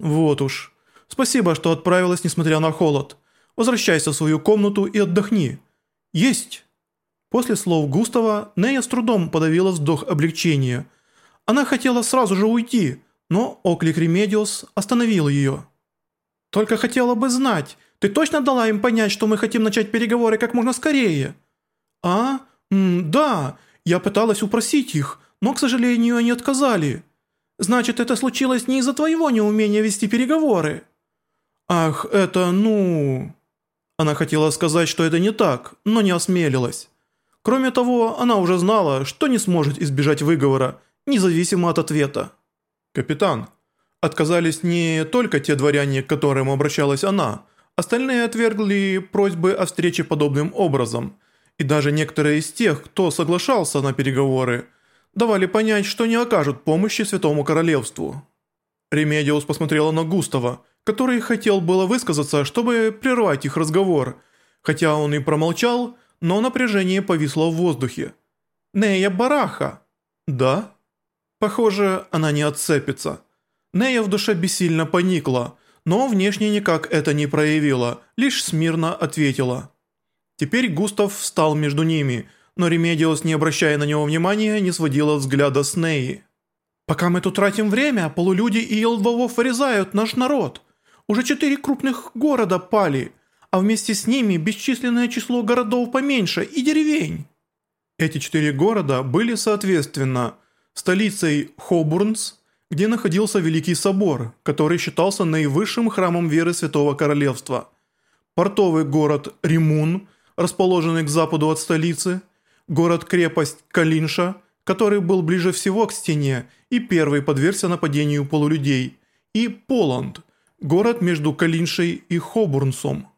«Вот уж. Спасибо, что отправилась, несмотря на холод. Возвращайся в свою комнату и отдохни». «Есть!» После слов Густава Нея с трудом подавила вздох облегчения. Она хотела сразу же уйти, но оклик Ремедиус остановил ее. «Только хотела бы знать, ты точно дала им понять, что мы хотим начать переговоры как можно скорее?» «А? М-да, я пыталась упросить их, но, к сожалению, они отказали. Значит, это случилось не из-за твоего неумения вести переговоры?» «Ах, это, ну...» Она хотела сказать, что это не так, но не осмелилась. Кроме того, она уже знала, что не сможет избежать выговора, независимо от ответа. «Капитан, отказались не только те дворяне, к которым обращалась она, остальные отвергли просьбы о встрече подобным образом, и даже некоторые из тех, кто соглашался на переговоры, давали понять, что не окажут помощи Святому Королевству». Ремедиус посмотрела на Густава, который хотел было высказаться, чтобы прервать их разговор, хотя он и промолчал, но напряжение повисло в воздухе. «Нея Бараха!» «Да?» Похоже, она не отцепится. Нея в душе бессильно поникла, но внешне никак это не проявила, лишь смирно ответила. Теперь Густав встал между ними, но Ремедиус, не обращая на него внимания, не сводила взгляда с Неи. «Пока мы тут тратим время, полулюди и Елдаваоф вырезают наш народ. Уже четыре крупных города пали, а вместе с ними бесчисленное число городов поменьше и деревень. Эти четыре города были соответственно столицей Хобурнс, где находился Великий Собор, который считался наивысшим храмом веры Святого Королевства, портовый город Римун, расположенный к западу от столицы, город-крепость Калинша, который был ближе всего к стене и первый подвергся нападению полулюдей, и Поланд, город между Калиншей и Хобурнсом.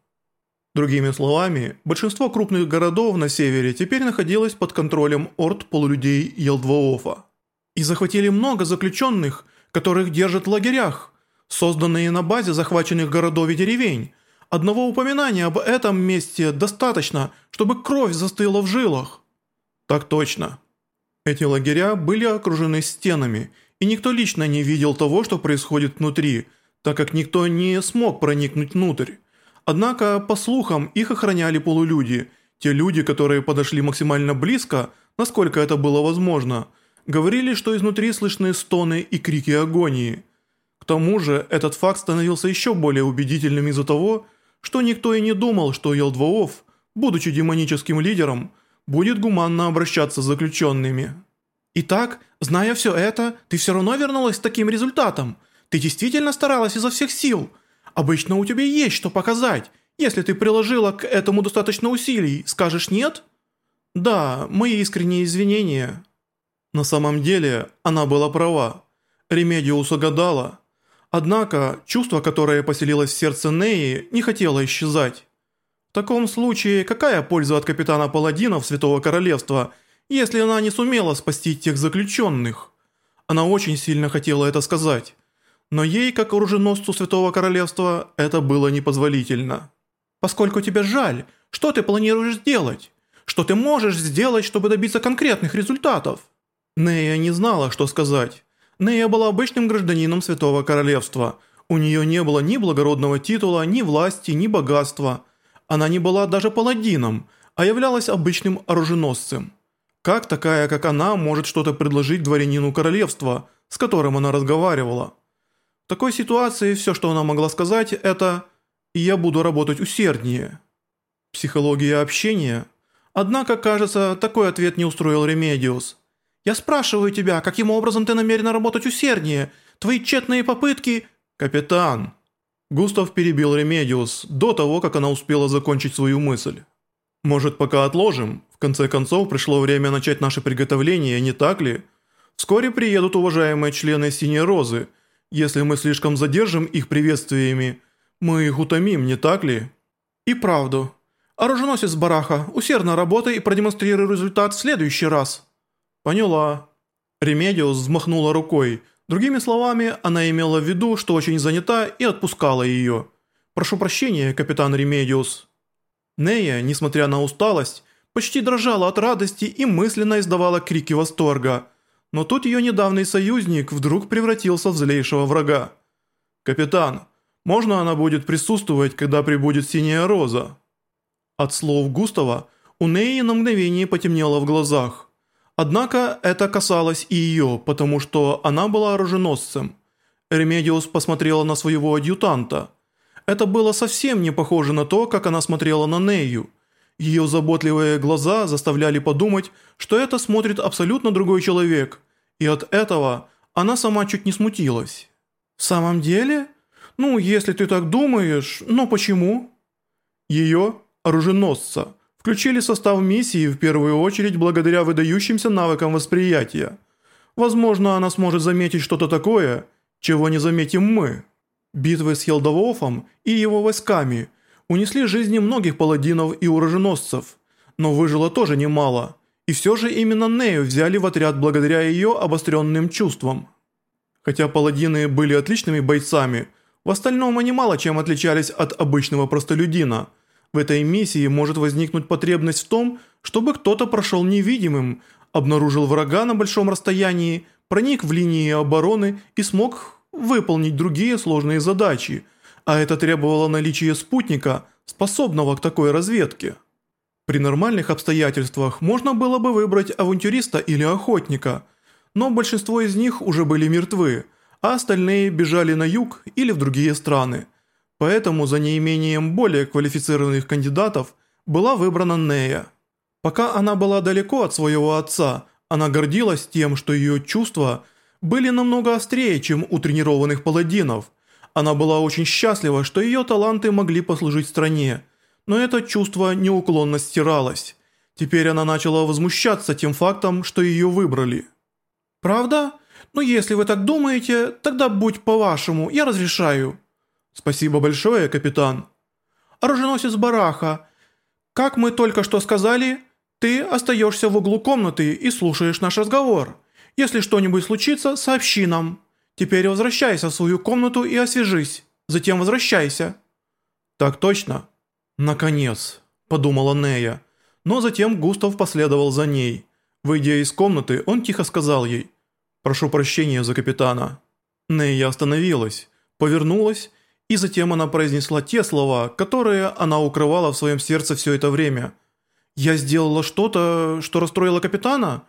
Другими словами, большинство крупных городов на севере теперь находилось под контролем орд полулюдей Елдваофа. И захватили много заключенных, которых держат в лагерях, созданные на базе захваченных городов и деревень. Одного упоминания об этом месте достаточно, чтобы кровь застыла в жилах. Так точно. Эти лагеря были окружены стенами, и никто лично не видел того, что происходит внутри, так как никто не смог проникнуть внутрь. Однако, по слухам, их охраняли полулюди. Те люди, которые подошли максимально близко, насколько это было возможно, говорили, что изнутри слышны стоны и крики агонии. К тому же, этот факт становился еще более убедительным из-за того, что никто и не думал, что Елдваоф, будучи демоническим лидером, будет гуманно обращаться с заключенными. «Итак, зная все это, ты все равно вернулась с таким результатом. Ты действительно старалась изо всех сил». Обычно у тебя есть что показать. Если ты приложила к этому достаточно усилий, скажешь нет? Да, мои искренние извинения. На самом деле, она была права. Ремедиус угадала. Однако, чувство, которое поселилось в сердце Неи, не хотело исчезать. В таком случае, какая польза от капитана паладинов Святого Королевства, если она не сумела спасти тех заключенных? Она очень сильно хотела это сказать но ей, как оруженосцу Святого Королевства, это было непозволительно. «Поскольку тебе жаль, что ты планируешь сделать? Что ты можешь сделать, чтобы добиться конкретных результатов?» Нея не знала, что сказать. Нея была обычным гражданином Святого Королевства. У нее не было ни благородного титула, ни власти, ни богатства. Она не была даже паладином, а являлась обычным оруженосцем. Как такая, как она, может что-то предложить дворянину королевства, с которым она разговаривала? В такой ситуации все, что она могла сказать, это «я буду работать усерднее». Психология общения. Однако, кажется, такой ответ не устроил Ремедиус. «Я спрашиваю тебя, каким образом ты намерена работать усерднее? Твои тщетные попытки...» «Капитан!» Густав перебил Ремедиус до того, как она успела закончить свою мысль. «Может, пока отложим? В конце концов, пришло время начать наше приготовление, не так ли? Вскоре приедут уважаемые члены Синей Розы – если мы слишком задержим их приветствиями, мы их утомим, не так ли? И правду. Оруженосец Бараха, усердно работай и продемонстрируй результат в следующий раз. Поняла. Ремедиус взмахнула рукой. Другими словами, она имела в виду, что очень занята и отпускала ее. Прошу прощения, капитан Ремедиус. Нея, несмотря на усталость, почти дрожала от радости и мысленно издавала крики восторга – но тут ее недавний союзник вдруг превратился в злейшего врага. «Капитан, можно она будет присутствовать, когда прибудет синяя роза?» От слов Густава у Неи на мгновение потемнело в глазах. Однако это касалось и ее, потому что она была оруженосцем. Ремедиус посмотрела на своего адъютанта. Это было совсем не похоже на то, как она смотрела на Нею. Ее заботливые глаза заставляли подумать, что это смотрит абсолютно другой человек, и от этого она сама чуть не смутилась. «В самом деле? Ну, если ты так думаешь, но почему?» Ее, оруженосца, включили состав миссии в первую очередь благодаря выдающимся навыкам восприятия. Возможно, она сможет заметить что-то такое, чего не заметим мы. Битвы с Елдовофом и его войсками унесли жизни многих паладинов и уроженосцев, но выжило тоже немало, и все же именно Нею взяли в отряд благодаря ее обостренным чувствам. Хотя паладины были отличными бойцами, в остальном они мало чем отличались от обычного простолюдина. В этой миссии может возникнуть потребность в том, чтобы кто-то прошел невидимым, обнаружил врага на большом расстоянии, проник в линии обороны и смог выполнить другие сложные задачи, а это требовало наличия спутника, способного к такой разведке. При нормальных обстоятельствах можно было бы выбрать авантюриста или охотника, но большинство из них уже были мертвы, а остальные бежали на юг или в другие страны. Поэтому за неимением более квалифицированных кандидатов была выбрана Нея. Пока она была далеко от своего отца, она гордилась тем, что ее чувства были намного острее, чем у тренированных паладинов. Она была очень счастлива, что ее таланты могли послужить стране, но это чувство неуклонно стиралось. Теперь она начала возмущаться тем фактом, что ее выбрали. «Правда? Ну если вы так думаете, тогда будь по-вашему, я разрешаю». «Спасибо большое, капитан». «Оруженосец Бараха, как мы только что сказали, ты остаешься в углу комнаты и слушаешь наш разговор». Если что-нибудь случится, сообщи нам. Теперь возвращайся в свою комнату и освежись. Затем возвращайся». «Так точно?» «Наконец», – подумала Нея. Но затем Густав последовал за ней. Выйдя из комнаты, он тихо сказал ей «Прошу прощения за капитана». Нея остановилась, повернулась, и затем она произнесла те слова, которые она укрывала в своем сердце все это время. «Я сделала что-то, что расстроило капитана?»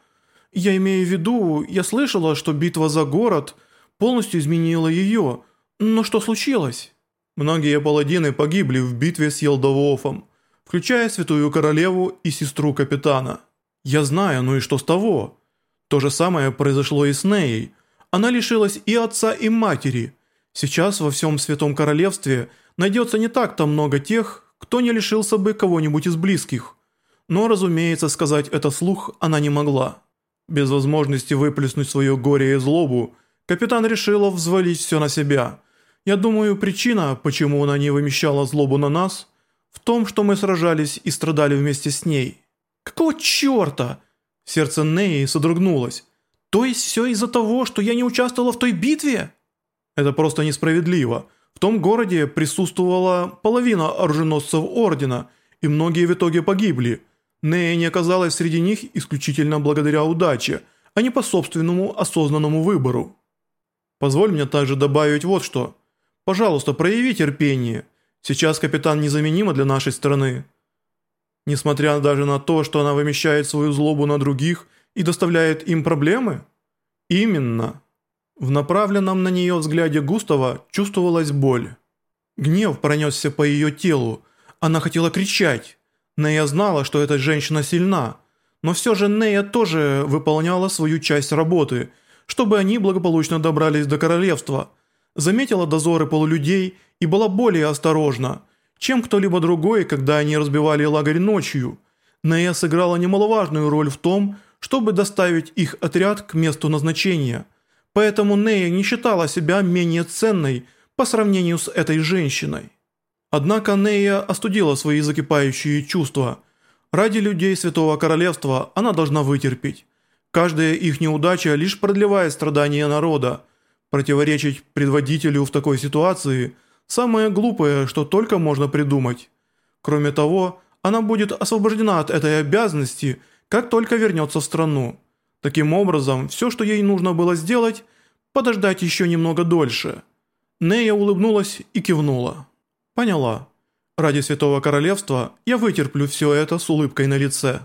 Я имею в виду, я слышала, что битва за город полностью изменила ее. Но что случилось? Многие паладины погибли в битве с Елдовофом, включая Святую Королеву и сестру капитана. Я знаю, ну и что с того? То же самое произошло и с Неей. Она лишилась и отца, и матери. Сейчас во всем Святом Королевстве найдется не так-то много тех, кто не лишился бы кого-нибудь из близких. Но, разумеется, сказать это слух она не могла. Без возможности выплеснуть свое горе и злобу, капитан решила взвалить все на себя. Я думаю, причина, почему она не вымещала злобу на нас, в том, что мы сражались и страдали вместе с ней. Какого черта? Сердце Неи содрогнулось. То есть все из-за того, что я не участвовала в той битве? Это просто несправедливо. В том городе присутствовала половина оруженосцев Ордена, и многие в итоге погибли – Нея не оказалась среди них исключительно благодаря удаче, а не по собственному осознанному выбору. Позволь мне также добавить вот что. Пожалуйста, прояви терпение. Сейчас капитан незаменима для нашей страны. Несмотря даже на то, что она вымещает свою злобу на других и доставляет им проблемы? Именно. В направленном на нее взгляде Густава чувствовалась боль. Гнев пронесся по ее телу. Она хотела кричать. Нея знала, что эта женщина сильна, но все же Нея тоже выполняла свою часть работы, чтобы они благополучно добрались до королевства. Заметила дозоры полулюдей и была более осторожна, чем кто-либо другой, когда они разбивали лагерь ночью. Нея сыграла немаловажную роль в том, чтобы доставить их отряд к месту назначения. Поэтому Нея не считала себя менее ценной по сравнению с этой женщиной. Однако Нея остудила свои закипающие чувства. Ради людей Святого Королевства она должна вытерпеть. Каждая их неудача лишь продлевает страдания народа. Противоречить предводителю в такой ситуации – самое глупое, что только можно придумать. Кроме того, она будет освобождена от этой обязанности, как только вернется в страну. Таким образом, все, что ей нужно было сделать – подождать еще немного дольше – Нея улыбнулась и кивнула. «Поняла. Ради Святого Королевства я вытерплю все это с улыбкой на лице».